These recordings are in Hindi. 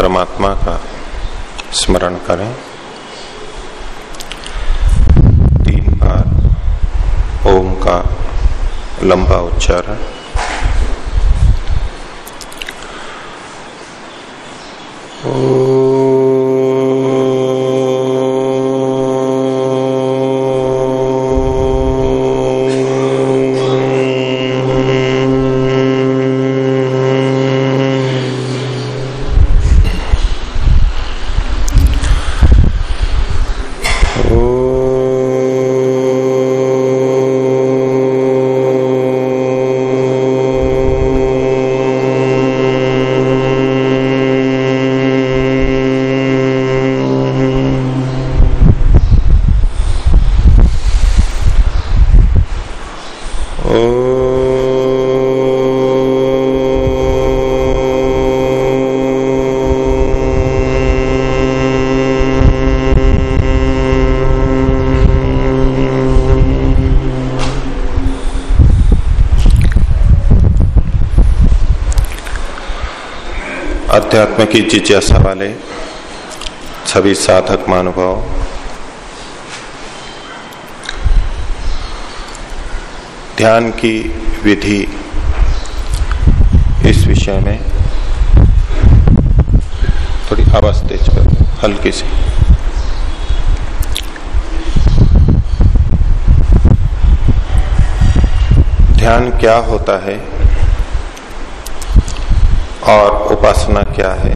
परमात्मा का स्मरण करें। तीन बार ओम का लंबा उच्चारण। ओ अध्यात्म की जिज्ञासा वाले सभी साधक मानुभाव ध्यान की विधि इस विषय में थोड़ी आवाज़ तेज कर हल्की सी। ध्यान क्या होता है? और उपासना क्या है?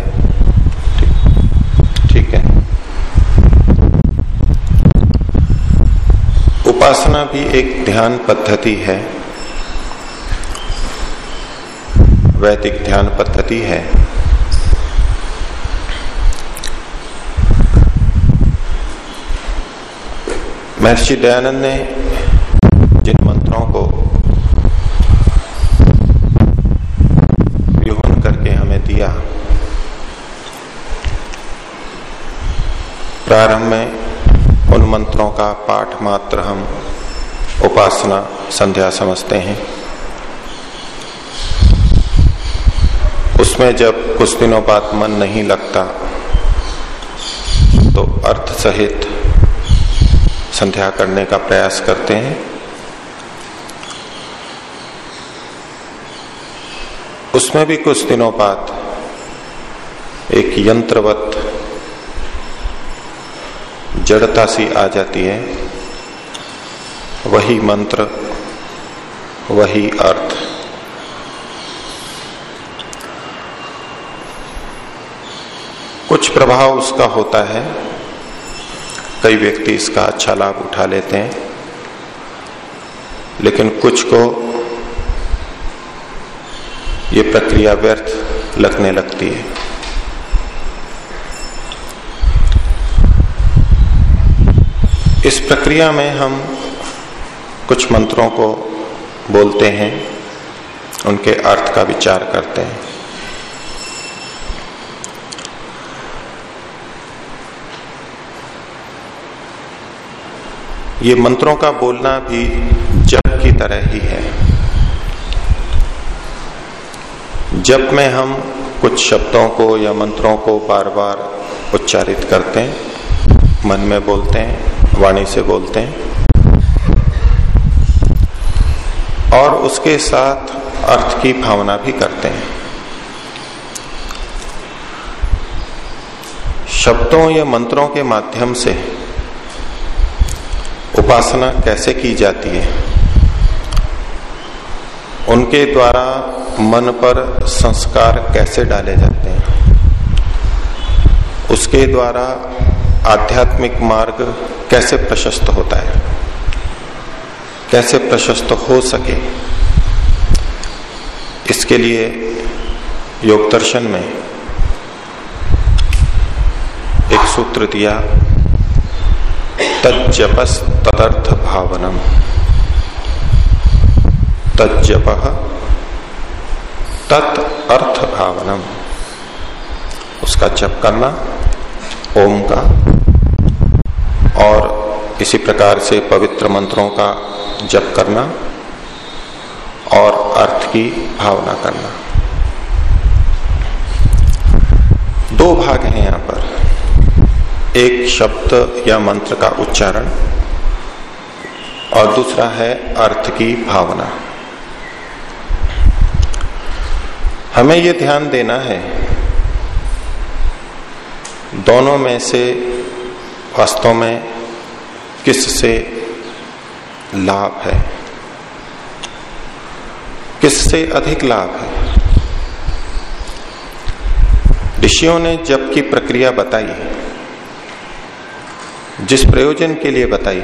ठीक है। उपासना भी एक ध्यान पद्धति है। वैदिक ध्यान पद्धति है। महर्षि दयानंद ने जिन मंत्रों को व्यूहन करके हमें दिया प्रारंभ में उन मंत्रों का पाठ मात्र हम उपासना संध्या समझते हैं। उसमें जब कुछ दिनों बाद मन नहीं लगता तो अर्थ सहित संध्या करने का प्रयास करते हैं। उसमें भी कुछ दिनों बाद एक यंत्रवत जड़ता सी आ जाती है। वही मंत्र, वही अर्थ। कुछ प्रभाव उसका होता है। कई व्यक्ति इसका अच्छा लाभ उठा लेते हैं। लेकिन कुछ को ये प्रक्रिया व्यर्थ लगने लगती है। इस प्रक्रिया में हम कुछ मंत्रों को बोलते हैं, उनके अर्थ का विचार करते हैं। ये मंत्रों का बोलना भी जप की तरह ही है। जप में हम कुछ शब्दों को या मंत्रों को बार बार उच्चारित करते हैं, मन में बोलते हैं। वाणी से बोलते हैं। और उसके साथ अर्थ की भावना भी करते हैं। शब्दों या मंत्रों के माध्यम से उपासना कैसे की जाती है, उनके द्वारा मन पर संस्कार कैसे डाले जाते हैं, उसके द्वारा आध्यात्मिक मार्ग कैसे प्रशस्त होता है? कैसे प्रशस्त हो सके? इसके लिए योग दर्शन में एक सूत्र दिया, तज्जपस तदर्थ भावनम तज्जप तत् अर्थ भावनम उसका जप करना, ओम का और इसी प्रकार से पवित्र मंत्रों का जप करना और अर्थ की भावना करना। दो भाग हैं यहाँ पर। एक शब्द या मंत्र का उच्चारण और दूसरा है अर्थ की भावना। हमें यह ध्यान देना है, दोनों में से वास्तव में किससे लाभ है? किससे अधिक लाभ है? ऋषियों ने जब की प्रक्रिया बताई जिस प्रयोजन के लिए बताई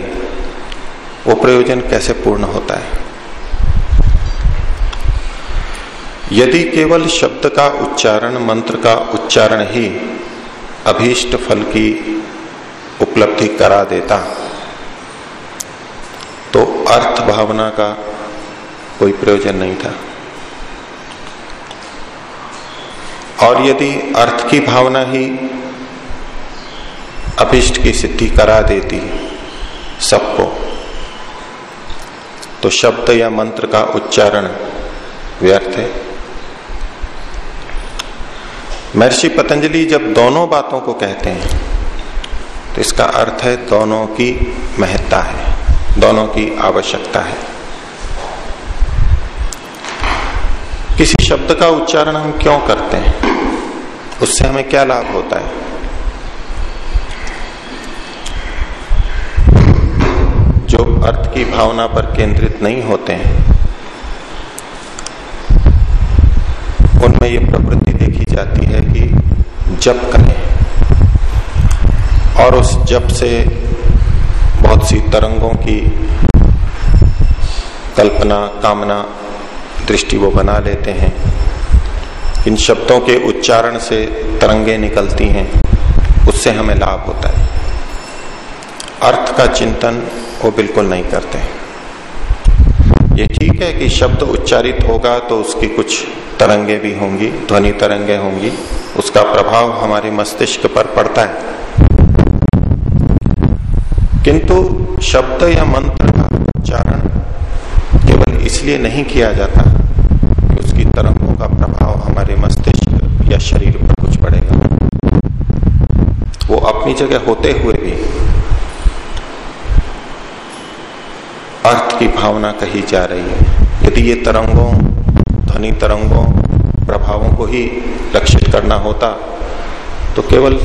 वो प्रयोजन कैसे पूर्ण होता है? यदि केवल शब्द का उच्चारण, मंत्र का उच्चारण ही अभीष्ट फल की उपलब्धि करा देता। तो अर्थ भावना का कोई प्रयोजन नहीं था। और यदि अर्थ की भावना ही अभिष्ट की सिद्धि करा देती सबको तो शब्द या मंत्र का उच्चारण व्यर्थ है। महर्षि पतंजलि जब दोनों बातों को कहते हैं तो इसका अर्थ है दोनों की महत्ता है, दोनों की आवश्यकता है। किसी शब्द का उच्चारण हम क्यों करते हैं? उससे हमें क्या लाभ होता है? जो अर्थ की भावना पर केंद्रित नहीं होते हैं, उनमें ये प्रवृत्ति देखी जाती है कि जब करें। और उस जप से बहुत सी तरंगों की कल्पना, कामना, दृष्टि वो बना लेते हैं। इन शब्दों के उच्चारण से तरंगे निकलती हैं। उससे हमें लाभ होता है। अर्थ का चिंतन वो बिल्कुल नहीं करते ये ठीक है कि शब्द उच्चारित होगा तो उसकी कुछ तरंगे भी होंगी, ध्वनि तरंगे होंगी। उसका प्रभाव हमारे मस्तिष्क पर पड़ता है। किंतु शब्द या मंत्र का उच्चारण केवल इसलिए नहीं किया जाता कि उसकी तरंगों का प्रभाव हमारे मस्तिष्क या शरीर पर कुछ पड़ेगा। वो अपनी जगह होते हुए भी अर्थ की भावना कही जा रही है। यदि ये तरंगों, ध्वनि तरंगों, प्रभावों को ही लक्षित करना होता तो केवल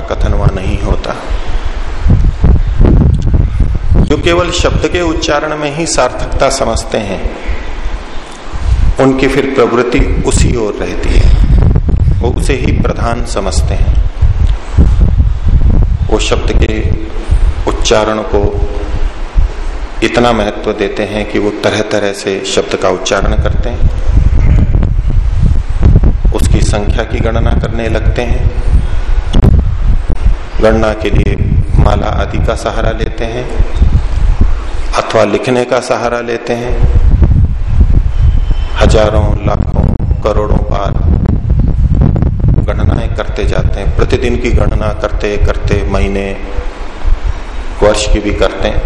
का कथन वहाँ नहीं होता। जो केवल शब्द के उच्चारण में ही सार्थकता समझते हैं, उनकी फिर प्रवृत्ति उसी ओर रहती है। वो उसे ही प्रधान समझते हैं। वो शब्द के उच्चारण को इतना महत्व देते हैं कि वो तरह तरह से शब्द का उच्चारण करते हैं। उसकी संख्या की गणना करने लगते हैं। गणना के लिए माला आदि का सहारा लेते हैं, अथवा लिखने का सहारा लेते हैं। हज़ारों, लाखों, करोड़ों बार गणनाएँ करते जाते हैं। प्रतिदिन की गणना करते करते, महीने, वर्ष की भी करते हैं।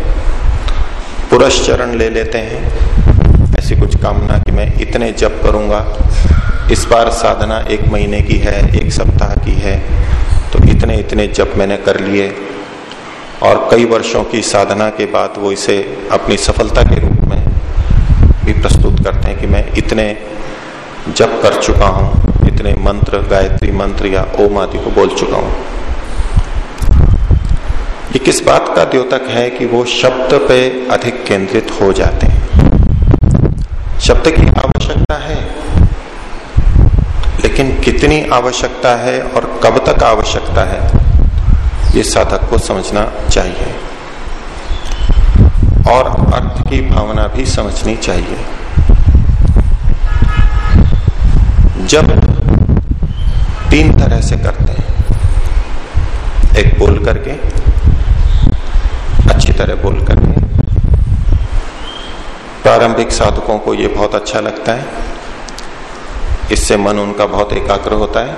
पुरस्चरण ले लेते हैं। ऐसी कुछ कामना कि मैं इतने जप करूँगा। इस बार साधना एक महीने की है, एक सप्ताह की है। इतने इतने जप मैंने कर लिए और कई वर्षों की साधना के बाद वो इसे अपनी सफलता के रूप में भी प्रस्तुत करते हैं कि मैं इतने जप कर चुका हूँ, इतने मंत्र, गायत्री मंत्र या ओम आदि को बोल चुका हूँ। ये किस बात का द्योतक है कि वो शब्द पे अधिक केंद्रित हो जाते हैं? शब्द की आवश्यकता है। लेकिन कितनी आवश्यकता है और कब तक आवश्यकता है, ये साधक को समझना चाहिए। और अर्थ की भावना भी समझनी चाहिए। जब तीन तरह से करते हैं, एक बोल करके, अच्छी तरह बोल करके, प्रारंभिक साधकों को यह बहुत अच्छा लगता है। इससे मन उनका बहुत एकाग्र होता है।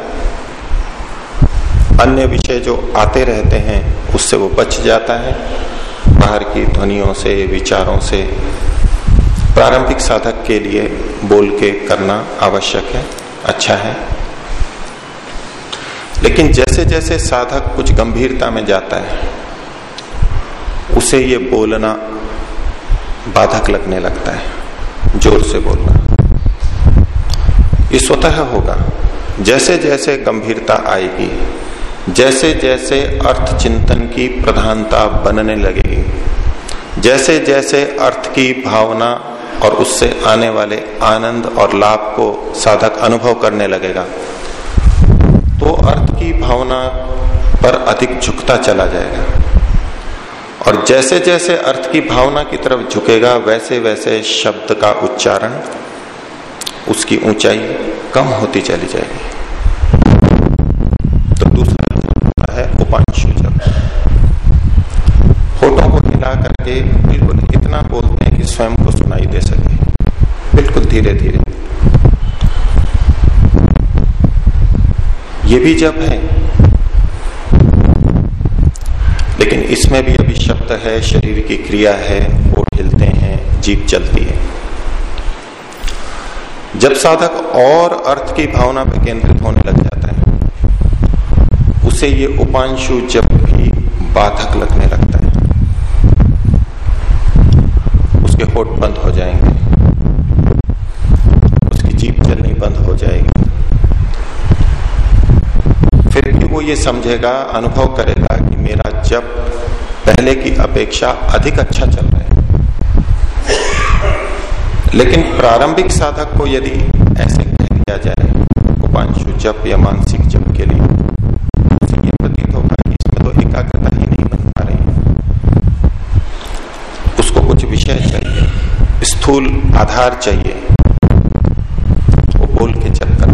अन्य विषय जो आते रहते हैं, उससे वो बच जाता है। बाहर की ध्वनियों से, विचारों से, प्रारंभिक साधक के लिए बोल के करना आवश्यक है अच्छा है। लेकिन जैसे जैसे साधक कुछ गंभीरता में जाता है, उसे ये बोलना बाधक लगने लगता है, ज़ोर से बोलना। ये स्वतः होगा। जैसे जैसे गंभीरता आएगी, जैसे जैसे अर्थ चिंतन की प्रधानता बनने लगेगी, जैसे जैसे अर्थ की भावना और उससे आने वाले आनंद और लाभ को साधक अनुभव करने लगेगा तो अर्थ की भावना पर अधिक झुकता चला जाएगा। और जैसे जैसे अर्थ की भावना की तरफ़ झुकेगा, वैसे वैसे शब्द का उच्चारण, उसकी ऊंचाई कम होती चली जाएगी। तो दूसरा होता है उपांशु जब होठों को हिला करके बिल्कुल इतना बोलते हैं कि स्वयं को सुनाई दे सके। बिल्कुल धीरे धीरे। ये भी जब है, लेकिन इसमें भी अभी शब्द है, शरीर की क्रिया है होठ हिलते हैं जीप चलती है। जब साधक और अर्थ की भावना पर केंद्रित होने लग जाता है, उसे ये उपांशु जब भी बाधक लगने लगता है। उसके होठ बंद हो जाएँगे। उसकी जीप चलनी बंद हो जाएगी। फिर भी वो ये समझेगा, अनुभव करेगा कि मेरा जब पहले की अपेक्षा अधिक अच्छा चल रहा है। लेकिन प्रारंभिक साधक को यदि ऐसे कह दिया जाए उपांशु जप या मानसिक जप के लिए उसे ये प्रतीत होगा कि इसमें तो एकाग्रता ही नहीं बन पा रही उसको कुछ विषय चाहिए, स्थूल आधार चाहिए, वो बोल के जप कर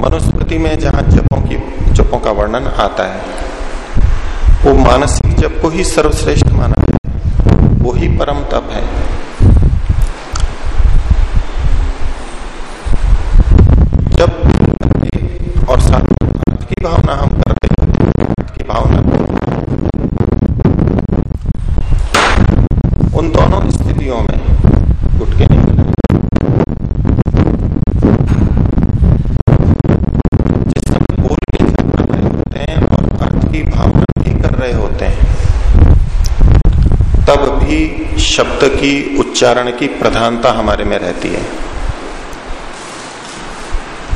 मनुस्मृति में जहाँ जपों की, जपों का वर्णन आता है, वो मानसिक जप को ही सर्वश्रेष्ठ माना है। वो ही परम तप है। जब और साथ की भावना हम करते हैं, की भावना उन दोनों स्थितियों में उठ के नहीं मिला जिस समय बोल के जब कर रहे होते हैं और अर्थ की भावना भी कर रहे होते हैं तब भी शब्द की उच्चारण की प्रधानता हमारे में रहती है।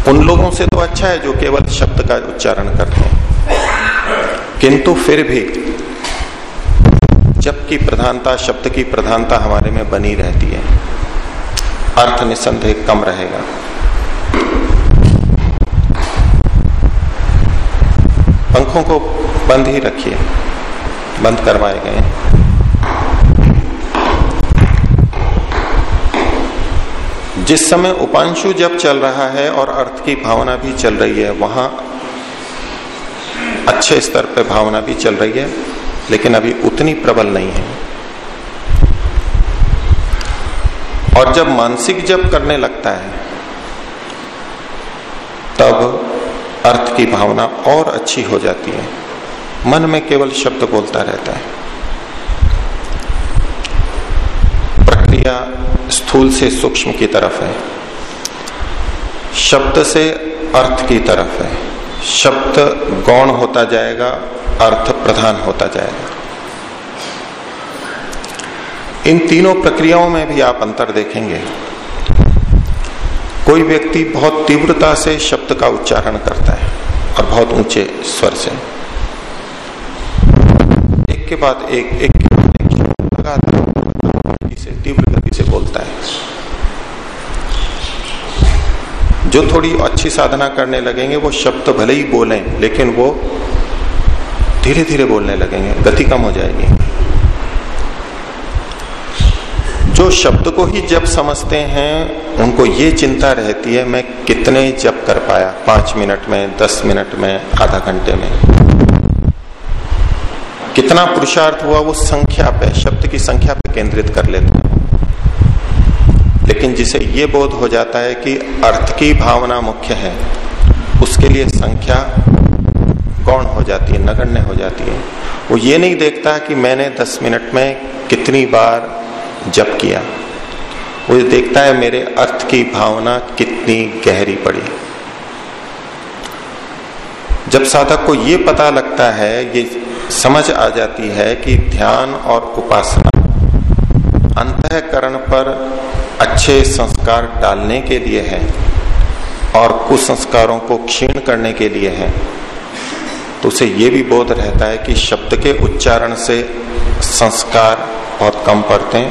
उन लोगों से तो अच्छा है जो केवल शब्द का उच्चारण करते हैं। किंतु फिर भी जब की प्रधानता, शब्द की प्रधानता हमारे में बनी रहती है, अर्थ निसंदेह कम रहेगा। पंखों को बंद ही रखिए, बंद करवाए गए जिस समय उपांशु जब चल रहा है और अर्थ की भावना भी चल रही है, वहाँ अच्छे स्तर पर भावना भी चल रही है, लेकिन अभी उतनी प्रबल नहीं है। और जब मानसिक जब करने लगता है, तब अर्थ की भावना और अच्छी हो जाती है। मन में केवल शब्द बोलता रहता है। प्रक्रिया स्थूल से सूक्ष्म की तरफ़ है। शब्द से अर्थ की तरफ़ है। शब्द गौण होता जाएगा, अर्थ प्रधान होता जाएगा। इन तीनों प्रक्रियाओं में भी आप अंतर देखेंगे। कोई व्यक्ति बहुत तीव्रता से शब्द का उच्चारण करता है और बहुत ऊँचे स्वर से। एक के बाद एक एक शब्द लगातार गति से तीव्र गति से बोलता है जो थोड़ी अच्छी साधना करने लगेंगे, वो शब्द भले ही बोलें, लेकिन वो धीरे धीरे बोलने लगेंगे, गति कम हो जाएगी। जो शब्द को ही जब समझते हैं, उनको ये चिंता रहती है, मैं कितने जब कर पाया, पाँच मिनट में, दस मिनट में, आधा घंटे में। कितना पुरुषार्थ हुआ, वो संख्या पे, शब्द की संख्या पे केंद्रित कर लेते हैं। लेकिन जिसे ये बोध हो जाता है कि अर्थ की भावना मुख्य है, उसके लिए संख्या गौण हो जाती है, नगण्य हो जाती है। वो ये नहीं देखता कि मैंने दस मिनट में कितनी बार जप किया। वो देखता है मेरे अर्थ की भावना कितनी गहरी पड़ी। जब साधक को ये पता लगता है, ये समझ आ जाती है कि ध्यान और उपासना अंतकरण पर अच्छे संस्कार डालने के लिए है और कुसंस्कारों को क्षीण करने के लिए है। तो उसे ये भी बोध रहता है कि शब्द के उच्चारण से संस्कार बहुत कम पड़ते हैं।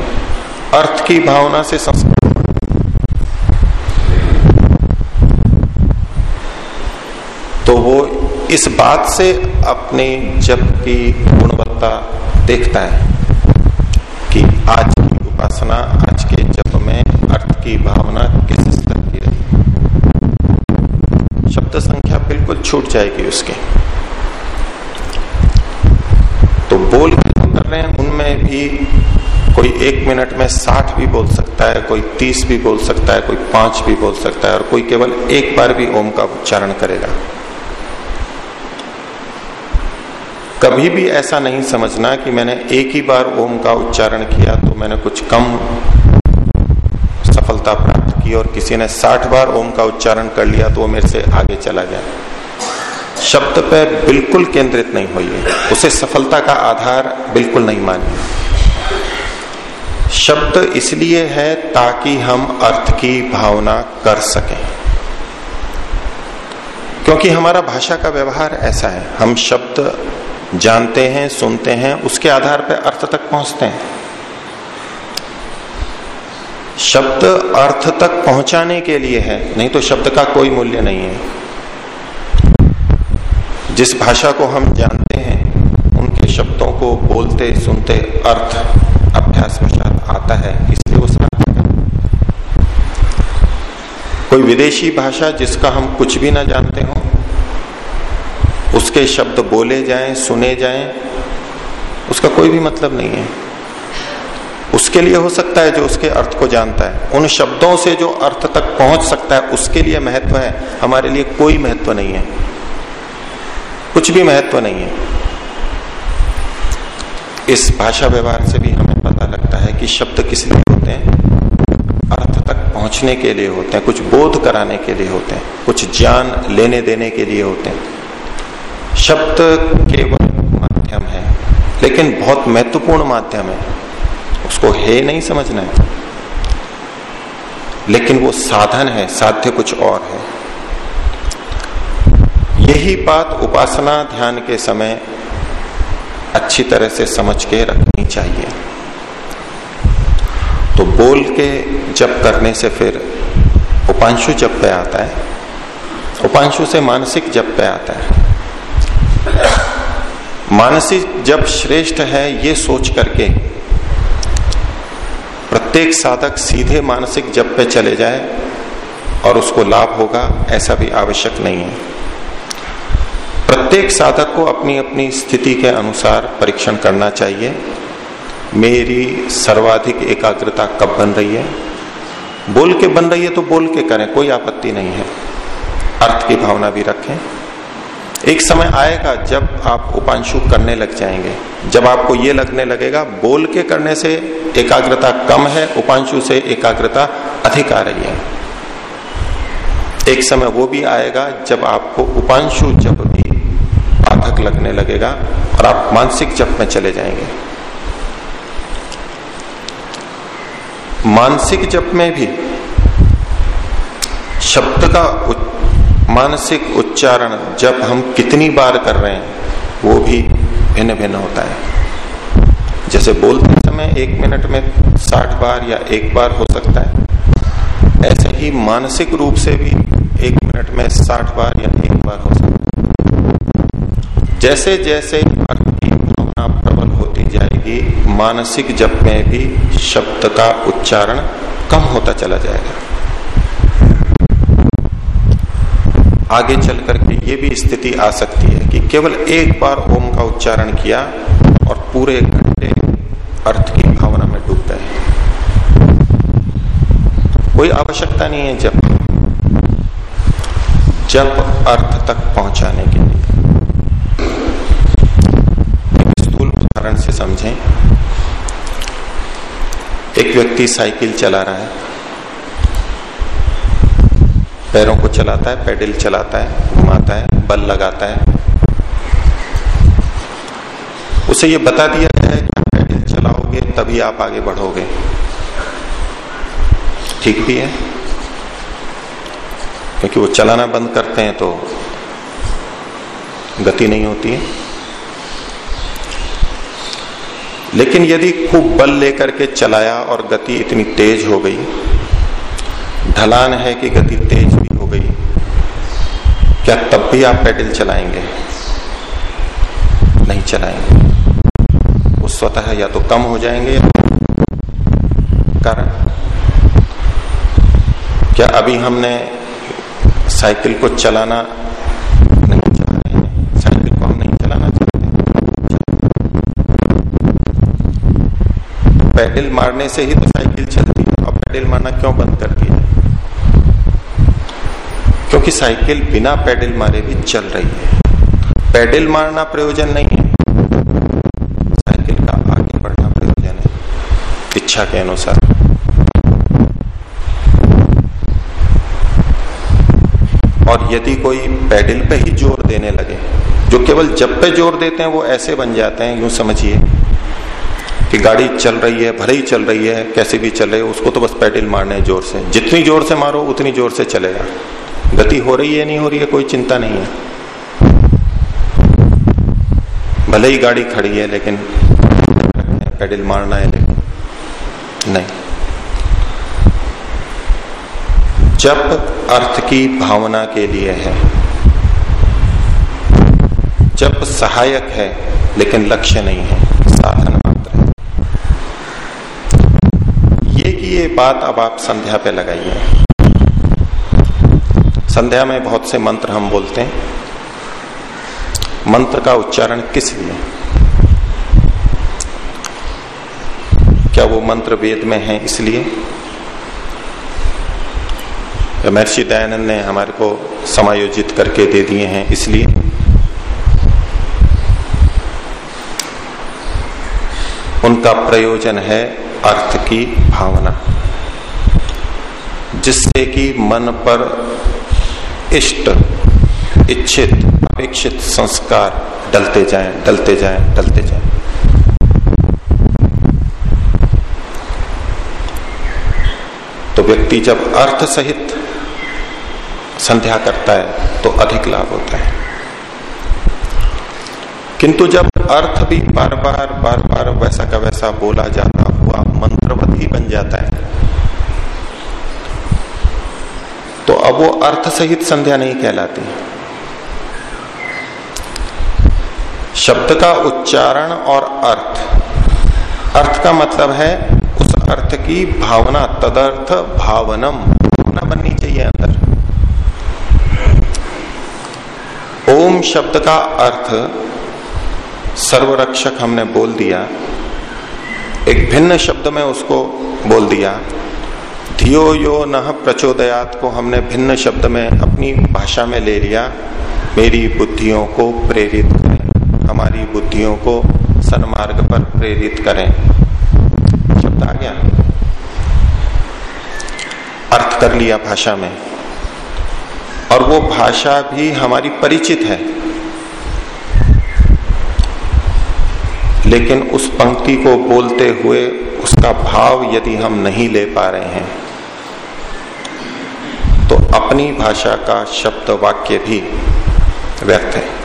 अर्थ की भावना से संस्कार तो वो इस बात से अपने जप की गुणवत्ता देखता है कि आज की उपासना आज के जप में अर्थ की भावना किस स्तर की रही शब्द संख्या बिल्कुल छूट जाएगी उसके। तो बोल कर रहे हैं, उनमें भी कोई एक मिनट में साठ भी बोल सकता है, कोई तीस भी बोल सकता है, कोई पाँच भी बोल सकता है, और कोई केवल एक बार भी ओम का उच्चारण करेगा। कभी भी ऐसा नहीं समझना कि मैंने एक ही बार ओम का उच्चारण किया तो मैंने कुछ कम सफलता प्राप्त की, और किसी ने साठ बार ओम का उच्चारण कर लिया तो वो मेरे से आगे चला गया। शब्द पे बिल्कुल केंद्रित नहीं हुई उसे सफलता का आधार बिल्कुल नहीं मानिए शब्द इसलिए है ताकि हम अर्थ की भावना कर सकें। क्योंकि हमारा भाषा का व्यवहार ऐसा है। हम शब्द जानते हैं, सुनते हैं, उसके आधार पर अर्थ तक पहुँचते हैं। शब्द अर्थ तक पहुँचाने के लिए है, नहीं तो शब्द का कोई मूल्य नहीं है। जिस भाषा को हम जानते हैं, उनके शब्दों को बोलते, सुनते अर्थ अभ्यास पश्चात आता है, इसलिए वो सार्थक है कोई विदेशी भाषा जिसका हम कुछ भी ना जानते हो, उसके शब्द बोले जाएँ, सुने जाएँ, उसका कोई भी मतलब नहीं है। उसके लिए हो सकता है जो उसके अर्थ को जानता है। उन शब्दों से जो अर्थ तक पहुँच सकता है, उसके लिए महत्व है। हमारे लिए कोई महत्व नहीं है। कुछ भी महत्व नहीं है। इस भाषा व्यवहार से भी हमें पता लगता है कि शब्द किस लिए होते हैं, अर्थ तक पहुँचने के लिए होते हैं, कुछ बोध कराने के लिए होते हैं, कुछ ज्ञान लेने देने के लिए होते हैं। शब्द केवल माध्यम है, लेकिन बहुत महत्वपूर्ण माध्यम है। उसको हे नहीं समझना है, लेकिन वो साधन है, साध्य कुछ और है। यही बात उपासना ध्यान के समय अच्छी तरह से समझ के रखनी चाहिए। तो बोल के जप करने से फिर उपांशु जप पे आता है। उपांशु से मानसिक जप पे आता है। मानसिक जप श्रेष्ठ है ये सोच करके प्रत्येक साधक सीधे मानसिक जप पे चले जाए और उसको लाभ होगा ऐसा भी आवश्यक नहीं है। प्रत्येक साधक को अपनी अपनी स्थिति के अनुसार परीक्षण करना चाहिए। मेरी सर्वाधिक एकाग्रता कब बन रही है? बोल के बन रही है तो बोल के करें, कोई आपत्ति नहीं है। अर्थ की भावना भी रखें। एक समय आएगा जब आप उपांशु करने लग जाएँगे। जब आपको ये लगने लगेगा, बोल के करने से एकाग्रता कम है, उपांशु से एकाग्रता अधिक आ रही है। एक समय वो भी आएगा जब आपको उपांशु जब लगने लगेगा और आप मानसिक जप में चले जाएँगे। मानसिक जप में भी शब्द का मानसिक उच्चारण जब हम कितनी बार कर रहे हैं, वो भी भिन्न भिन्न होता है। जैसे बोलते समय एक मिनट में साठ बार या एक बार हो सकता है। ऐसे ही मानसिक रूप से भी एक मिनट में साठ बार या एक बार हो सकता है। जैसे जैसे अर्थ की भावना प्रबल होती जाएगी, मानसिक जप में भी शब्द का उच्चारण कम होता चला जाएगा। आगे चल करके ये भी स्थिति आ सकती है कि केवल एक बार ओम का उच्चारण किया और पूरे घंटे अर्थ की भावना में डूब गए कोई आवश्यकता नहीं है जब जब अर्थ तक पहुँचाने के लिए एक व्यक्ति साइकिल चला रहा है। पैरों को चलाता है, पैडल चलाता है, घुमाता है, बल लगाता है। उसे ये बता दिया गया है कि पैडल चलाओगे, तभी आप आगे बढ़ोगे। ठीक भी है। क्योंकि वो चलाना बंद करते हैं तो गति नहीं होती है। लेकिन यदि खूब बल लेकर के चलाया और गति इतनी तेज हो गई, ढलान है कि गति तेज भी हो गई, क्या तब भी आप पैडल चलाएँगे? नहीं चलाएँगे। वो स्वतः या तो कम हो जाएँगे या कारण? क्या अभी हमने साइकिल को चलाना नहीं चाह रहे हैं साइकिल को हम नहीं चलाना चाहते पैडल मारने से ही तो साइकिल चलती है। और पैडल मारना क्यों बंद कर दिया? क्योंकि साइकिल बिना पैडल मारे भी चल रही है। पैडल मारना प्रयोजन नहीं है। साइकिल का आगे बढ़ना प्रयोजन है। इच्छा के अनुसार। और यदि कोई पैडल पे ही ज़ोर देने लगे, जो केवल जब पे ज़ोर देते हैं, वो ऐसे बन जाते हैं, यूँ समझिए। कि गाड़ी चल रही है, भले ही चल रही है, कैसे भी चले, उसको तो बस पैडल मारने है ज़ोर से। जितनी ज़ोर से मारो, उतनी ज़ोर से चलेगा। गति हो रही है, नहीं हो रही है, कोई चिंता नहीं है। भले ही गाड़ी खड़ी है, लेकिन पैडल मारना है, लेकिन नहीं। जब अर्थ की भावना के लिए है, जब सहायक है, लेकिन लक्ष्य नहीं है, साधन मात्र है ये कि ये बात अब आप संध्या पे लगाइए। संध्या में बहुत से मंत्र हम बोलते हैं। मंत्र का उच्चारण किस लिए क्या वो मंत्र वेद में है इसलिए? महर्षि दयानंद ने हमारे को समायोजित करके दे दिए हैं इसलिए? उनका प्रयोजन है अर्थ की भावना। जिससे कि मन पर इष्ट इच्छित अपेक्षित संस्कार डलते जाएँ, डलते जाएँ, डलते जाएँ। तो व्यक्ति जब अर्थ सहित संध्या करता है तो अधिक लाभ होता है किंतु जब अर्थ भी बार बार बार बार वैसा का वैसा बोला जाता हुआ मंत्रवत ही बन जाता है तो अब वो अर्थ सहित संध्या नहीं कहलाती। शब्द का उच्चारण और अर्थ। अर्थ का मतलब है उस अर्थ की भावना तदर्थ भावनम। भावना बननी चाहिए अंदर। ओम शब्द का अर्थ सर्वरक्षक हमने बोल दिया। एक भिन्न शब्द में उसको बोल दिया। धियो यो न प्रचोदयात को हमने भिन्न शब्द में अपनी भाषा में ले लिया। मेरी बुद्धियों को प्रेरित करें। हमारी बुद्धियों को सन्मार्ग पर प्रेरित करें। शब्द आ गया। अर्थ कर लिया भाषा में। और वो भाषा भी हमारी परिचित है। लेकिन उस पंक्ति को बोलते हुए उसका भाव यदि हम नहीं ले पा रहे हैं अपनी भाषा का शब्द वाक्य भी व्यर्थ है।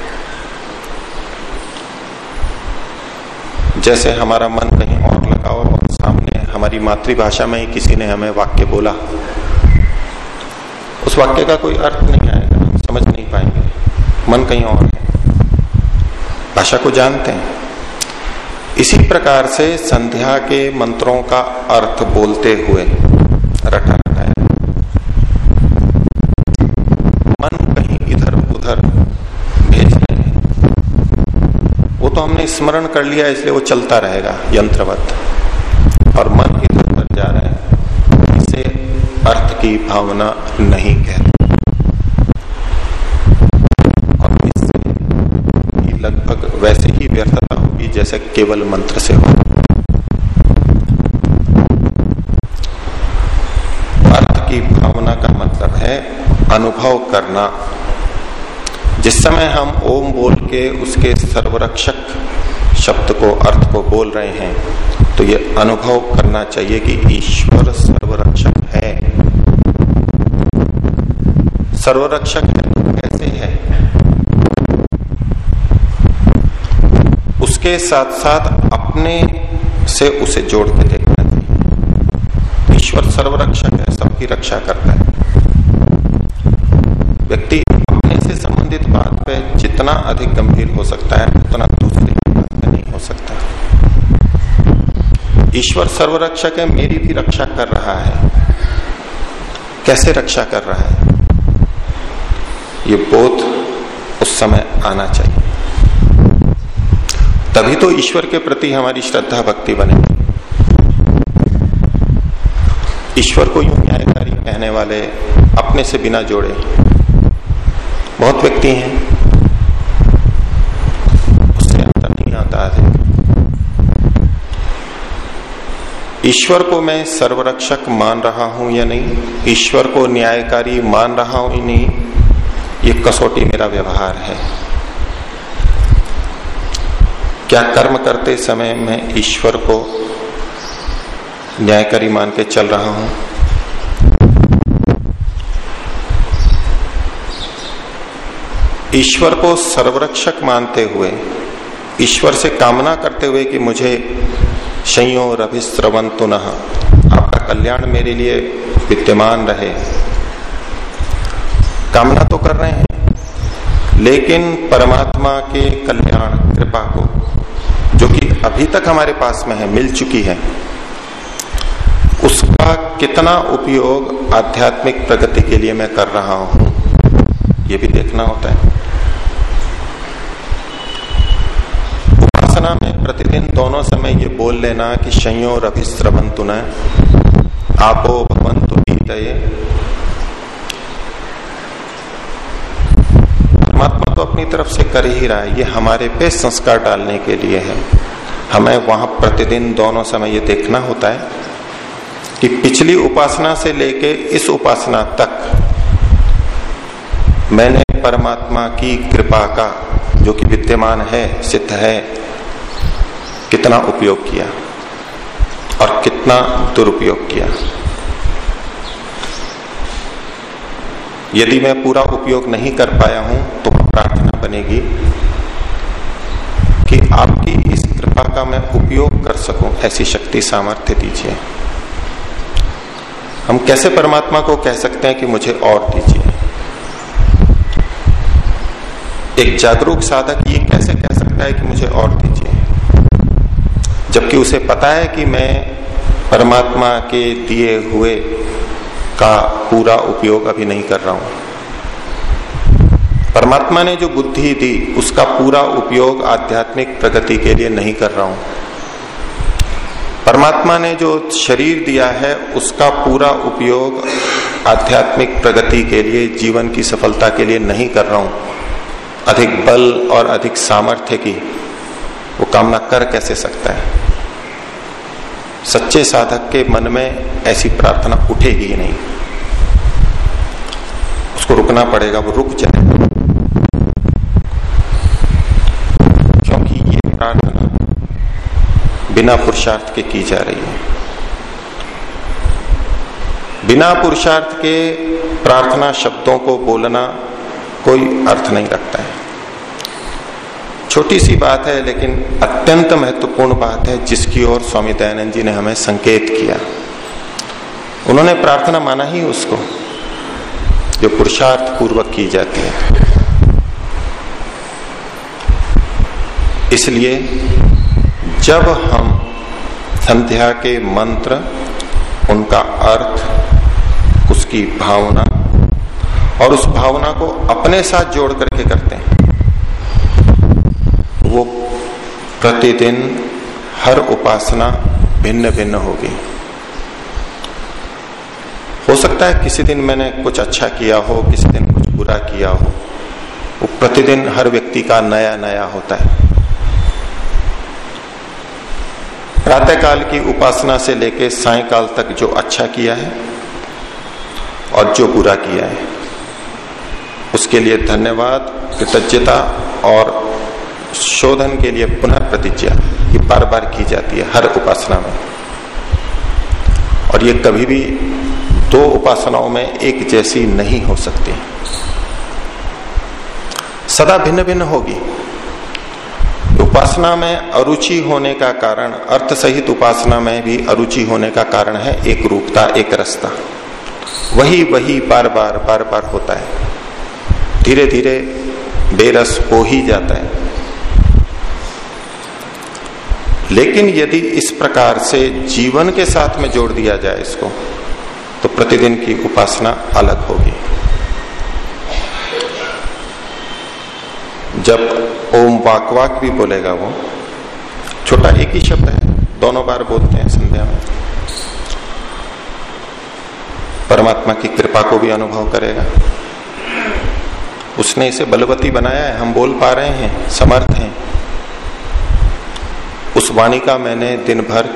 जैसे हमारा मन कहीं और लगाओ और सामने हमारी मातृभाषा में ही किसी ने हमें वाक्य बोला। उस वाक्य का कोई अर्थ नहीं आएगा, हम समझ नहीं पाएँगे। मन कहीं और है। भाषा को जानते हैं। इसी प्रकार से संध्या के मंत्रों का अर्थ बोलते हुए रटा हमने स्मरण कर लिया, इसलिए वो चलता रहेगा, यंत्रवत। और मन इधर उधर जा रहा है, इसे अर्थ की भावना नहीं कहते। और इससे लगभग वैसे ही व्यर्थता होगी, जैसे केवल मंत्र से हो। अर्थ की भावना का मतलब है अनुभव करना। जिस समय हम ओम बोल के उसके सर्वरक्षक शब्द को, अर्थ को बोल रहे हैं तो ये अनुभव करना चाहिए कि ईश्वर सर्वरक्षक है। सर्वरक्षक है तो कैसे है? उसके साथ साथ अपने से उसे जोड़ के देखना चाहिए। ईश्वर सर्वरक्षक है, सबकी रक्षा करता है। व्यक्ति संबंधित बात पे जितना अधिक गंभीर हो सकता है, उतना दूसरे हो सकता। ईश्वर सर्वरक्षक है, मेरी भी रक्षा कर रहा है। कैसे रक्षा कर रहा है? ये बोध उस समय आना चाहिए। तभी तो ईश्वर के प्रति हमारी श्रद्धा भक्ति बनेगी ईश्वर को यूँ न्यायकारी कहने वाले अपने से बिना जोड़े। बहुत व्यक्ति हैं। उससे आता नहीं आता है। ईश्वर को मैं सर्वरक्षक मान रहा हूँ या नहीं? ईश्वर को न्यायकारी मान रहा हूँ या नहीं? ये कसौटी मेरा व्यवहार है। क्या कर्म करते समय मैं ईश्वर को न्यायकारी मान के चल रहा हूँ? ईश्वर को सर्वरक्षक मानते हुए, ईश्वर से कामना करते हुए कि मुझे संयोर अभिश्रवन पुनः आपका कल्याण मेरे लिए विद्यमान रहे। कामना तो कर रहे हैं, लेकिन परमात्मा के कल्याण, कृपा को, जो कि अभी तक हमारे पास में है, मिल चुकी है, उसका कितना उपयोग आध्यात्मिक प्रगति के लिए मैं कर रहा हूँ, ये भी देखना होता है उपासना में प्रतिदिन दोनों समय ये बोल लेना कि संयोर अभिश्रवंतु न आपो भवंतु परमात्मा तो अपनी तरफ़ से कर ही रहा है। ये हमारे पे संस्कार डालने के लिए है। हमें वहाँ प्रतिदिन दोनों समय ये देखना होता है कि पिछली उपासना से लेके इस उपासना तक मैंने परमात्मा की कृपा का, जो कि विद्यमान है, सिद्ध है कितना उपयोग किया और कितना दुरुपयोग किया। यदि मैं पूरा उपयोग नहीं कर पाया हूँ तो प्रार्थना बनेगी कि आपकी इस कृपा का मैं उपयोग कर सकूँ, ऐसी शक्ति सामर्थ्य दीजिए। हम कैसे परमात्मा को कह सकते हैं कि मुझे और दीजिए? एक जागरूक साधक ये कैसे कह सकता है कि मुझे और दीजिए? जबकि उसे पता है कि मैं परमात्मा के दिए हुए का पूरा उपयोग अभी नहीं कर रहा हूँ। परमात्मा ने जो बुद्धि दी, उसका पूरा उपयोग आध्यात्मिक प्रगति के लिए नहीं कर रहा हूँ। परमात्मा ने जो शरीर दिया है, उसका पूरा उपयोग आध्यात्मिक प्रगति के लिए, जीवन की सफलता के लिए नहीं कर रहा हूँ। अधिक बल और अधिक सामर्थ्य की वो कामना कर कैसे सकता है? सच्चे साधक के मन में ऐसी प्रार्थना उठेगी ही नहीं। उसको रुकना पड़ेगा, वो रुक जाएगा। क्योंकि ये प्रार्थना बिना पुरुषार्थ के की जा रही है। बिना पुरुषार्थ के प्रार्थना शब्दों को बोलना कोई अर्थ नहीं रखता है। छोटी सी बात है, लेकिन अत्यंत महत्वपूर्ण बात है, जिसकी ओर स्वामी दयानंद जी ने हमें संकेत किया। उन्होंने प्रार्थना माना ही उसको, जो पुरुषार्थ पूर्वक की जाती है। इसलिए, जब हम संध्या के मंत्र, उनका अर्थ, उसकी भावना, और उस भावना को अपने साथ जोड़ करके करते हैं वो प्रतिदिन हर उपासना भिन्न भिन्न होगी। हो सकता है किसी दिन मैंने कुछ अच्छा किया हो, किसी दिन कुछ बुरा किया हो। वो प्रतिदिन हर व्यक्ति का नया नया होता है। प्रातःकाल की उपासना से लेके सायकाल तक जो अच्छा किया है और जो बुरा किया है, उसके लिए धन्यवाद, कृतज्ञता और शोधन के लिए पुनः प्रतिज्ञा ये बार बार की जाती है हर उपासना में। और ये कभी भी दो उपासनाओं में एक जैसी नहीं हो सकती। सदा भिन्न भिन्न होगी। उपासना में अरुचि होने का कारण अर्थ सहित उपासना में भी अरुचि होने का कारण है एक रूपता, एक रस्ता। वही वही बार बार बार बार होता है। धीरे धीरे बेरस हो ही जाता है। लेकिन यदि इस प्रकार से जीवन के साथ में जोड़ दिया जाए इसको तो प्रतिदिन की उपासना अलग होगी। जब ओम वाक वाक भी बोलेगा वो, छोटा एक ही शब्द है, दोनों बार बोलते हैं संध्या में। परमात्मा की कृपा को भी अनुभव करेगा। उसने इसे बलवती बनाया है, हम बोल पा रहे हैं, समर्थ हैं। उस वाणी का मैंने दिन भर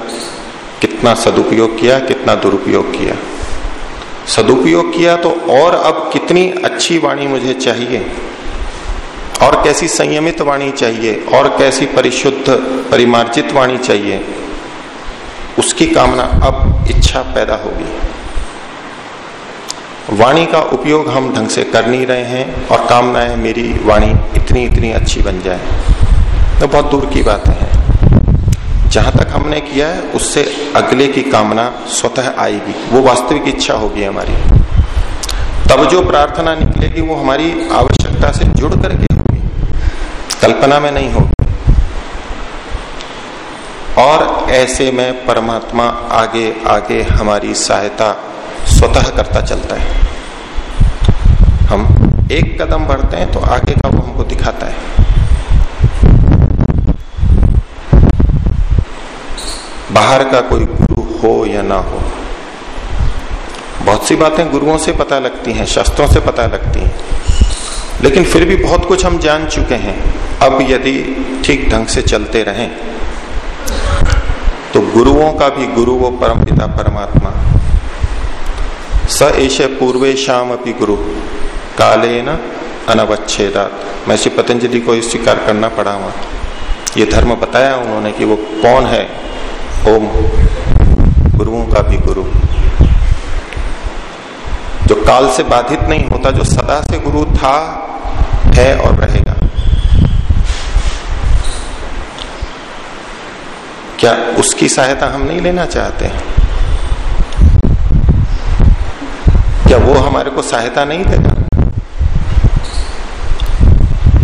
कितना सदुपयोग किया, कितना दुरुपयोग किया। सदुपयोग किया तो और अब कितनी अच्छी वाणी मुझे चाहिए, और कैसी संयमित वाणी चाहिए, और कैसी परिशुद्ध, परिमार्जित वाणी चाहिए, उसकी कामना अब इच्छा पैदा होगी वाणी का उपयोग हम ढंग से कर नहीं रहे हैं, और कामना है मेरी वाणी इतनी इतनी अच्छी बन जाए। तो बहुत दूर की बात है। जहाँ तक हमने किया है, उससे अगले की कामना स्वतः आएगी। वो वास्तविक इच्छा होगी हमारी। तब जो प्रार्थना निकलेगी, वो हमारी आवश्यकता से जुड़ करके होगी। कल्पना में नहीं होगी। और ऐसे में परमात्मा आगे आगे हमारी सहायता स्वतः करता चलता है। हम एक कदम बढ़ते हैं तो आगे का वो हमको दिखाता है। बाहर का कोई गुरु हो या ना हो। बहुत सी बातें गुरुओं से पता लगती हैं, शास्त्रों से पता लगती हैं। लेकिन फिर भी बहुत कुछ हम जान चुके हैं। अब यदि ठीक ढंग से चलते रहें तो गुरुओं का भी गुरु वो परम पिता, परमात्मा। स ऐसे पूर्वे शाम अपनी गुरु। काले न अनवच्छेदात मैं श्री पतंजलि को स्वीकार करना पड़ा हुआ। ये धर्म बताया उन्होंने कि वो कौन है ओम गुरुओं का भी गुरु। जो काल से बाधित नहीं होता, जो सदा से गुरु था, है और रहेगा। क्या उसकी सहायता हम नहीं लेना चाहते? क्या वो हमारे को सहायता नहीं देगा?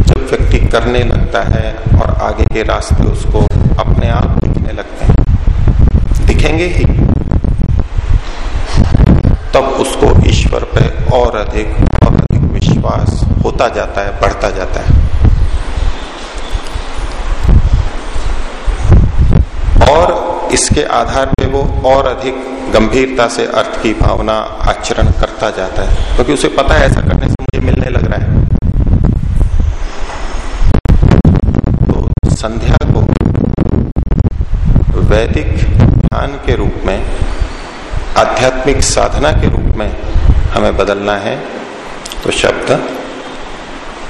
जब व्यक्ति करने लगता है और आगे के रास्ते उसको अपने आप दिखने लगते हैं। दिखेंगे ही। तब उसको ईश्वर पे और अधिक और अधिक विश्वास होता जाता है, बढ़ता जाता है। और इसके आधार पे वो और अधिक गंभीरता से अर्थ की भावना आचरण करता जाता है। क्योंकि तो उसे पता है ऐसा करने से मुझे मिलने लग रहा है तो संध्या को वैदिक ध्यान के रूप में, आध्यात्मिक साधना के रूप में हमें बदलना है तो शब्द,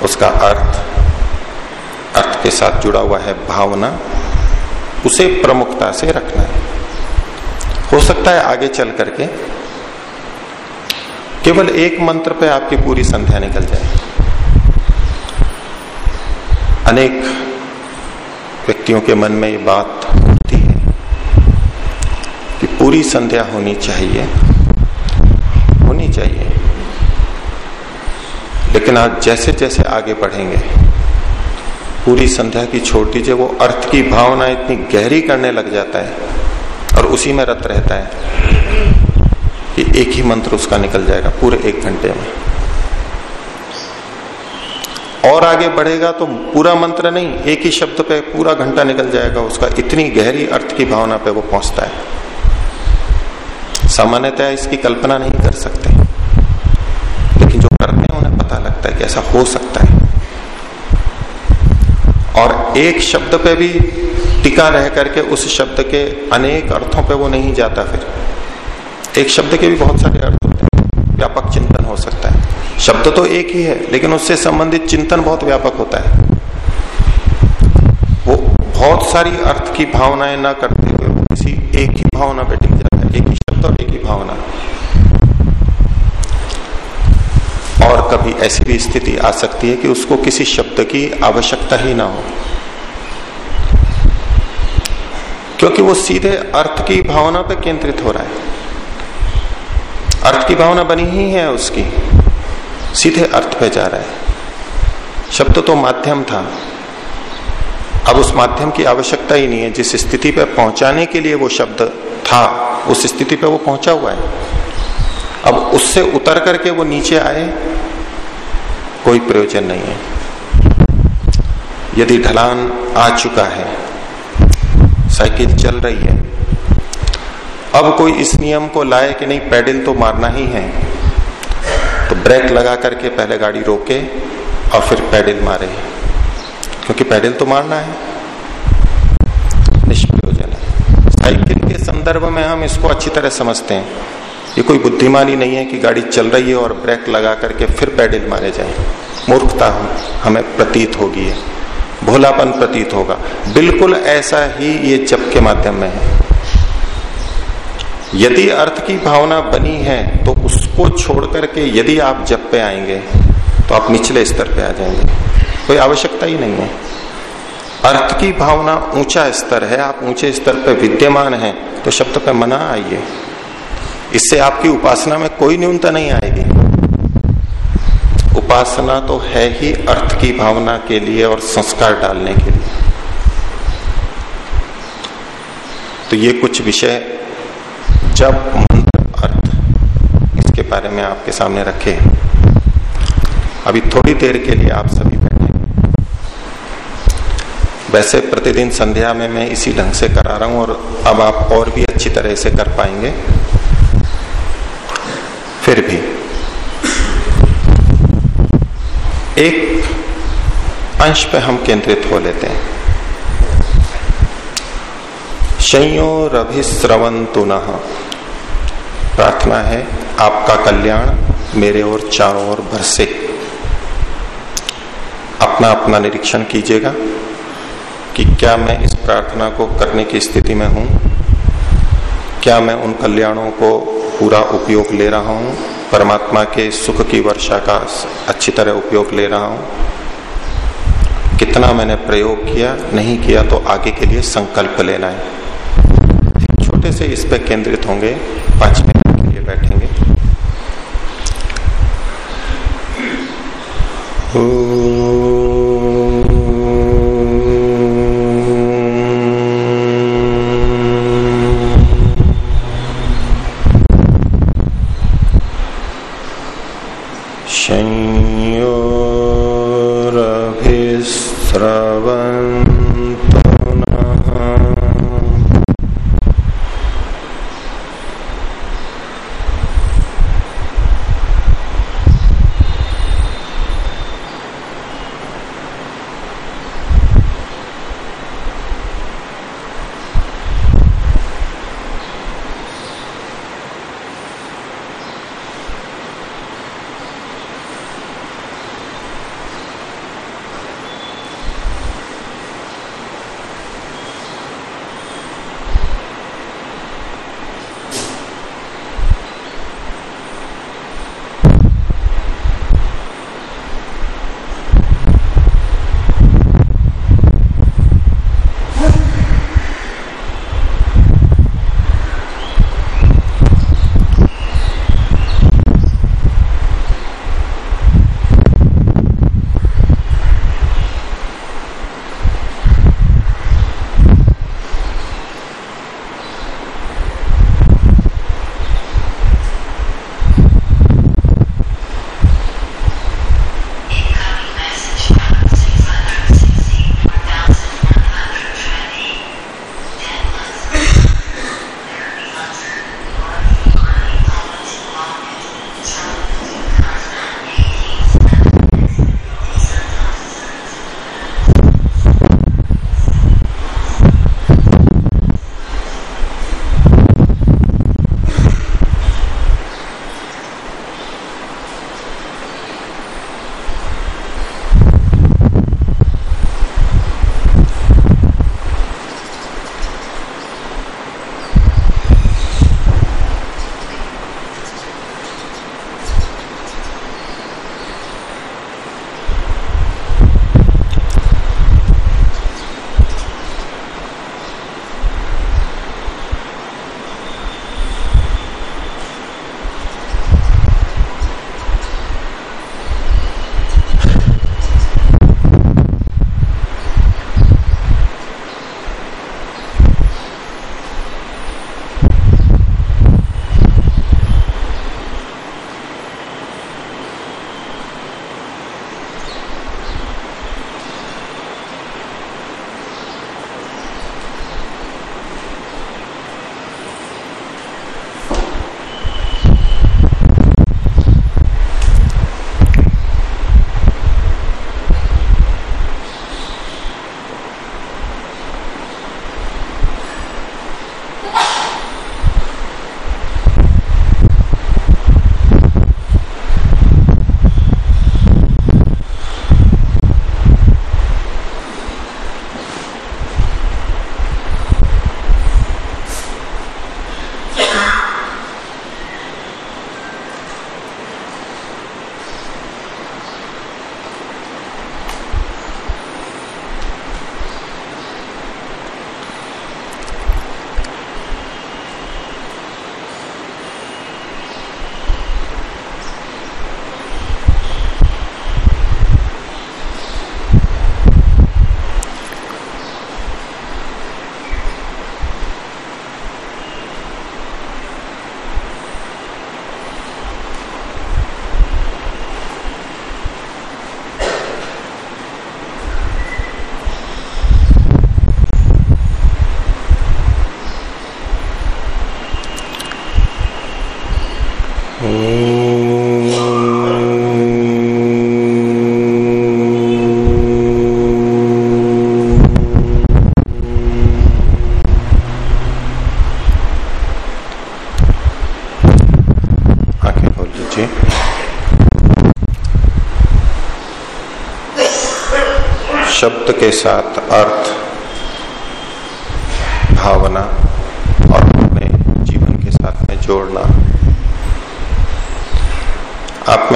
उसका अर्थ अर्थ के साथ जुड़ा हुआ है भावना, उसे प्रमुखता से रखना है। हो सकता है आगे चल करके केवल एक मंत्र पे आपकी पूरी संध्या निकल जाए। अनेक व्यक्तियों के मन में ये बात पूरी संध्या होनी चाहिए। होनी चाहिए। लेकिन आज जैसे जैसे आगे बढ़ेंगे, पूरी संध्या की छोड़ दीजिए, वो अर्थ की भावना इतनी गहरी करने लग जाता है और उसी में रत रहता है कि एक ही मंत्र उसका निकल जाएगा पूरे एक घंटे में। और आगे बढ़ेगा तो पूरा मंत्र नहीं, एक ही शब्द पे पूरा घंटा निकल जाएगा, उसका इतनी गहरी अर्थ की भावना पे वो पहुँचता है। सामान्यतः इसकी कल्पना नहीं कर सकते। लेकिन जो करते हैं, उन्हें पता लगता है कि ऐसा हो सकता है। और एक शब्द पे भी टिका रह करके उस शब्द के अनेक अर्थों पे वो नहीं जाता फिर। एक शब्द के भी बहुत सारे अर्थ होते हैं, व्यापक चिंतन हो सकता है। शब्द तो एक ही है, लेकिन उससे संबंधित चिंतन बहुत व्यापक होता है। वो बहुत सारी अर्थ की भावनाएँ ना करते हुए किसी एक ही भावना पे टिक जाता है एक ही शब्द और एक ही भावना और कभी ऐसी भी स्थिति आ सकती है कि उसको किसी शब्द की आवश्यकता ही ना हो। क्योंकि वो सीधे अर्थ की भावना पर केंद्रित हो रहा है। अर्थ की भावना बनी ही है उसकी। सीधे अर्थ पे जा रहा है। शब्द तो माध्यम था। अब उस माध्यम की आवश्यकता ही नहीं है। जिस स्थिति पे पहुँचाने के लिए वो शब्द था, उस स्थिति पे वो पहुँचा हुआ है। अब उससे उतर करके वो नीचे आए कोई प्रयोजन नहीं है। यदि ढलान आ चुका है, साइकिल चल रही है, अब कोई इस नियम को लाए कि नहीं, पैडल तो मारना ही है तो ब्रेक लगा करके पहले गाड़ी रोके और फिर पैडल मारे। क्योंकि पैडल तो मारना है। निष्प्रयोजन है। साइकिल के संदर्भ में हम इसको अच्छी तरह समझते हैं। ये कोई बुद्धिमानी नहीं है कि गाड़ी चल रही है और ब्रेक लगा करके फिर पैडल मारे जाए। मूर्खता हम प्रतीत होगी है भोलापन प्रतीत होगा। बिल्कुल ऐसा ही ये जप के माध्यम में है। यदि अर्थ की भावना बनी है तो उसको छोड़ करके यदि आप जप पे आएँगे तो आप निचले स्तर पे आ जाएँगे। कोई आवश्यकता ही नहीं है। अर्थ की भावना ऊँचा स्तर है। आप ऊँचे स्तर पे विद्यमान हैं तो शब्द पे मना आइए। इससे आपकी उपासना में कोई न्यूनता नहीं आएगी। उपासना तो है ही अर्थ की भावना के लिए और संस्कार डालने के लिए। तो ये कुछ विषय जब मंत्र अर्थ इसके बारे में आपके सामने रखे। अभी थोड़ी देर के लिए आप सभी बैठे। वैसे प्रतिदिन संध्या में मैं इसी ढंग से करा रहा हूँ और अब आप और भी अच्छी तरह से कर पाएँगे। फिर भी। एक अंश पे हम केंद्रित हो लेते हैं। संयोरभिश्रवंतु न। प्रार्थना है, आपका कल्याण मेरे और चारों ओर बरसे। अपना अपना निरीक्षण कीजिएगा कि क्या मैं इस प्रार्थना को करने की स्थिति में हूँ? क्या मैं उन कल्याणों को पूरा उपयोग ले रहा हूँ। परमात्मा के सुख की वर्षा का अच्छी तरह उपयोग ले रहा हूँ। कितना मैंने प्रयोग किया, नहीं किया तो आगे के लिए संकल्प लेना है। छोटे से इस पर केंद्रित होंगे, पाँच मिनट के लिए बैठेंगे। शब्द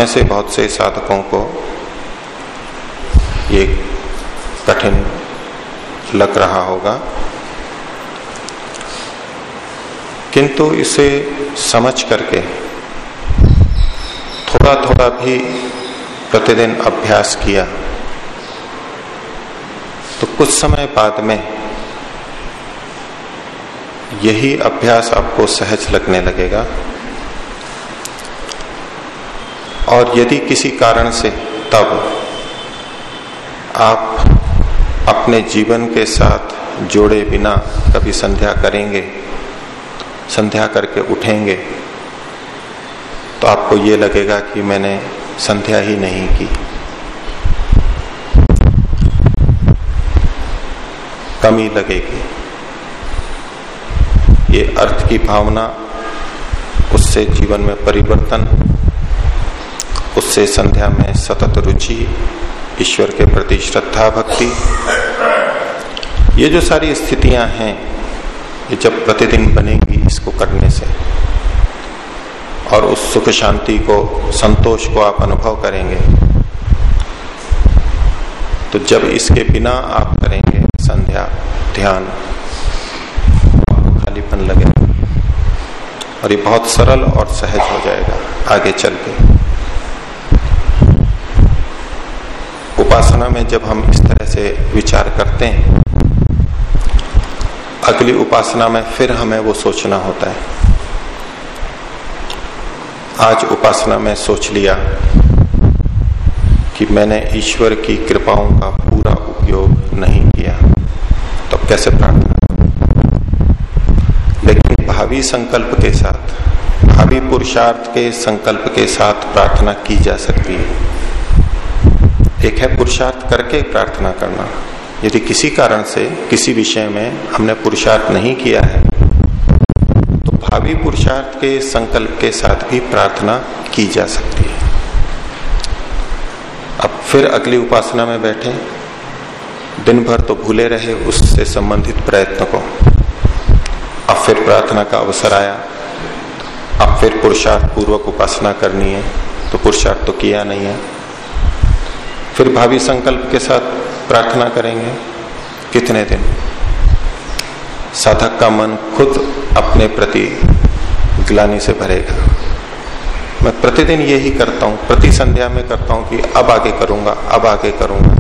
आप में से बहुत से साधकों को ये कठिन लग रहा होगा। किंतु इसे समझ करके थोड़ा थोड़ा भी प्रतिदिन अभ्यास किया तो कुछ समय बाद में यही अभ्यास आपको सहज लगने लगेगा। और यदि किसी कारण से तब आप अपने जीवन के साथ जोड़े बिना कभी संध्या करेंगे, संध्या करके उठेंगे तो आपको ये लगेगा कि मैंने संध्या ही नहीं की। कमी लगेगी। ये अर्थ की भावना उससे जीवन में परिवर्तन उससे संध्या में सतत रुचि, ईश्वर के प्रति श्रद्धा, भक्ति। ये जो सारी स्थितियाँ हैं, ये जब प्रतिदिन बनेगी इसको करने से, और उस सुख शांति को, संतोष को आप अनुभव करेंगे तो जब इसके बिना आप करेंगे संध्या, ध्यान आपको खालीपन लगेगा, और ये बहुत सरल और सहज हो जाएगा, आगे चल के। उपासना में जब हम इस तरह से विचार करते हैं, अगली उपासना में फिर हमें वो सोचना होता है। आज उपासना में सोच लिया कि मैंने ईश्वर की कृपाओं का पूरा उपयोग नहीं किया तो कैसे प्रार्थना लेकिन भावी संकल्प के साथ, भावी पुरुषार्थ के संकल्प के साथ प्रार्थना की जा सकती है। एक है पुरुषार्थ करके प्रार्थना करना। यदि किसी कारण से किसी विषय में हमने पुरुषार्थ नहीं किया है तो भावी पुरुषार्थ के संकल्प के साथ भी प्रार्थना की जा सकती है। अब फिर अगली उपासना में बैठे। दिन भर तो भूले रहे उससे संबंधित प्रयत्न को। अब फिर प्रार्थना का अवसर आया। अब फिर पुरुषार्थ पूर्वक उपासना करनी है तो पुरुषार्थ तो किया नहीं है। फिर भावी संकल्प के साथ प्रार्थना करेंगे। कितने दिन? साधक का मन खुद अपने प्रति ग्लानी से भरेगा। मैं प्रतिदिन यही करता हूँ, प्रति संध्या में करता हूँ कि अब आगे करूँगा, अब आगे करूँगा।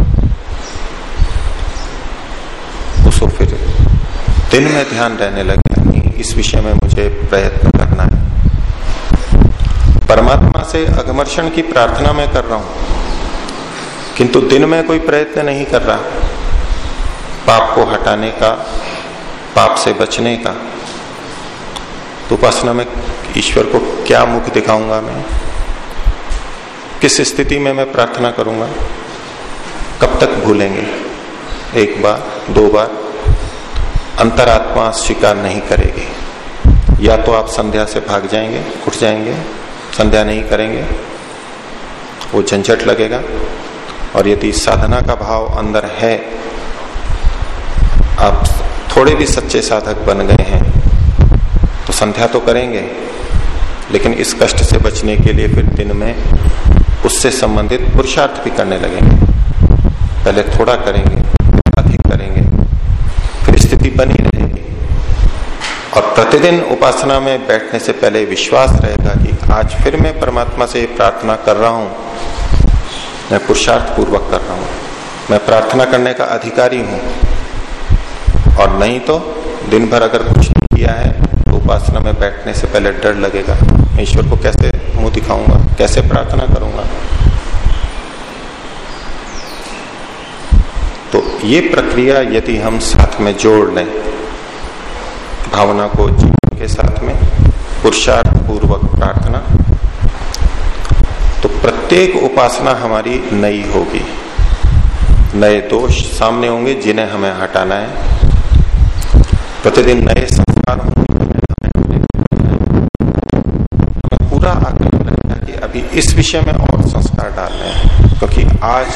उसको फिर दिन में ध्यान रहने लगे नहीं इस विषय में मुझे प्रयत्न करना है। परमात्मा से अगमर्षण की प्रार्थना मैं कर रहा हूँ। किंतु दिन में कोई प्रयत्न नहीं कर रहा। पाप को हटाने का, पाप से बचने का। तो उपासना में ईश्वर को क्या मुख दिखाऊँगा मैं? किस स्थिति में मैं प्रार्थना करूँगा? कब तक भूलेंगे? एक बार, दो बार। अंतरात्मा स्वीकार नहीं करेगी। या तो आप संध्या से भाग जाएँगे, उठ जाएँगे, संध्या नहीं करेंगे। वो झंझट लगेगा। और यदि साधना का भाव अंदर है, आप थोड़े भी सच्चे साधक बन गए हैं तो संध्या तो करेंगे, लेकिन इस कष्ट से बचने के लिए फिर दिन में उससे संबंधित पुरुषार्थ भी करने लगेंगे। पहले थोड़ा करेंगे, अधिक करेंगे, फिर स्थिति बनी रहेगी। और प्रतिदिन उपासना में बैठने से पहले विश्वास रहेगा कि आज फिर मैं परमात्मा से प्रार्थना कर रहा हूँ मैं पुरुषार्थ पूर्वक कर रहा हूँ। मैं प्रार्थना करने का अधिकारी हूँ। और नहीं तो दिन भर अगर कुछ नहीं किया है तो उपासना में बैठने से पहले डर लगेगा। मैं ईश्वर को कैसे मुँह दिखाऊँगा? कैसे प्रार्थना करूँगा? तो ये प्रक्रिया यदि हम साथ में जोड़ लें, भावना को जीवन के साथ में पुरुषार्थ पूर्वक प्रार्थना प्रत्येक उपासना हमारी नई होगी। नए दोष सामने होंगे जिन्हें हमें हटाना है। प्रतिदिन नए संस्कार होंगे पूरा आकलन रहेगा कि अभी इस विषय में और संस्कार डालने हैं, क्योंकि आज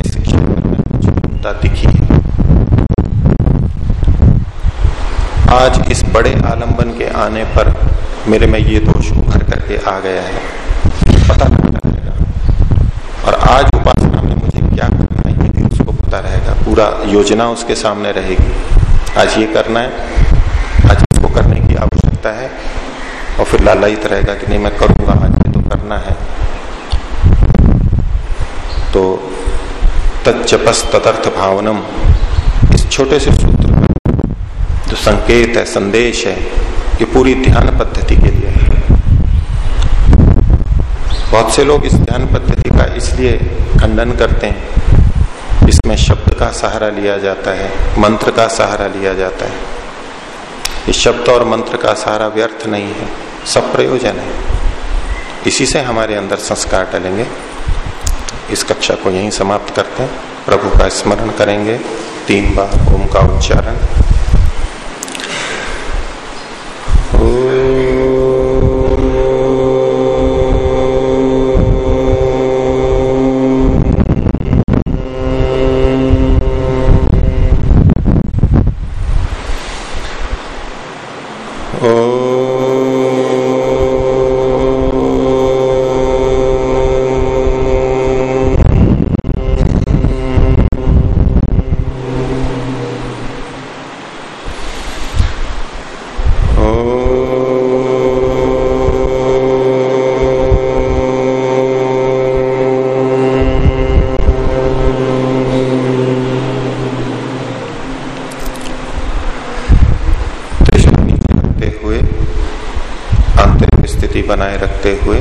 इस क्षेत्र में कुछ भिन्नता दिखी आज इस बड़े आलंबन के आने पर मेरे में ये दोष उभर करके आ गया है। पता रहेगा और आज उपासना में मुझे क्या करना है ये भी उसको पता रहेगा। पूरा योजना उसके सामने रहेगी। आज ये करना है, आज इसको करने की आवश्यकता है और फिर लालयित रहेगा कि नहीं, मैं करूँगा, आज ये तो करना है। तो तत्पस तदर्थ भावनम इस छोटे से सूत्र में जो संकेत है, संदेश है, ये पूरी ध्यान पद्धति के लिए बहुत से लोग इस ध्यान पद्धति का इसलिए खंडन करते हैं। इसमें शब्द का सहारा लिया जाता है, मंत्र का सहारा लिया जाता है। इस शब्द और मंत्र का सहारा व्यर्थ नहीं है, सब प्रयोजन है। इसी से हमारे अंदर संस्कार डलेंगे इस कक्षा को यहीं समाप्त करते हैं। प्रभु का स्मरण करेंगे। तीन बार ओम का उच्चारण बनाए रखते हुए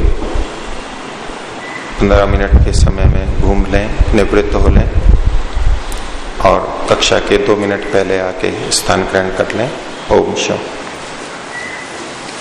पंद्रह मिनट के समय में घूम लें निवृत्त हो लें और कक्षा के दो मिनट पहले आके स्थान ग्रहण कर लें। ओम शम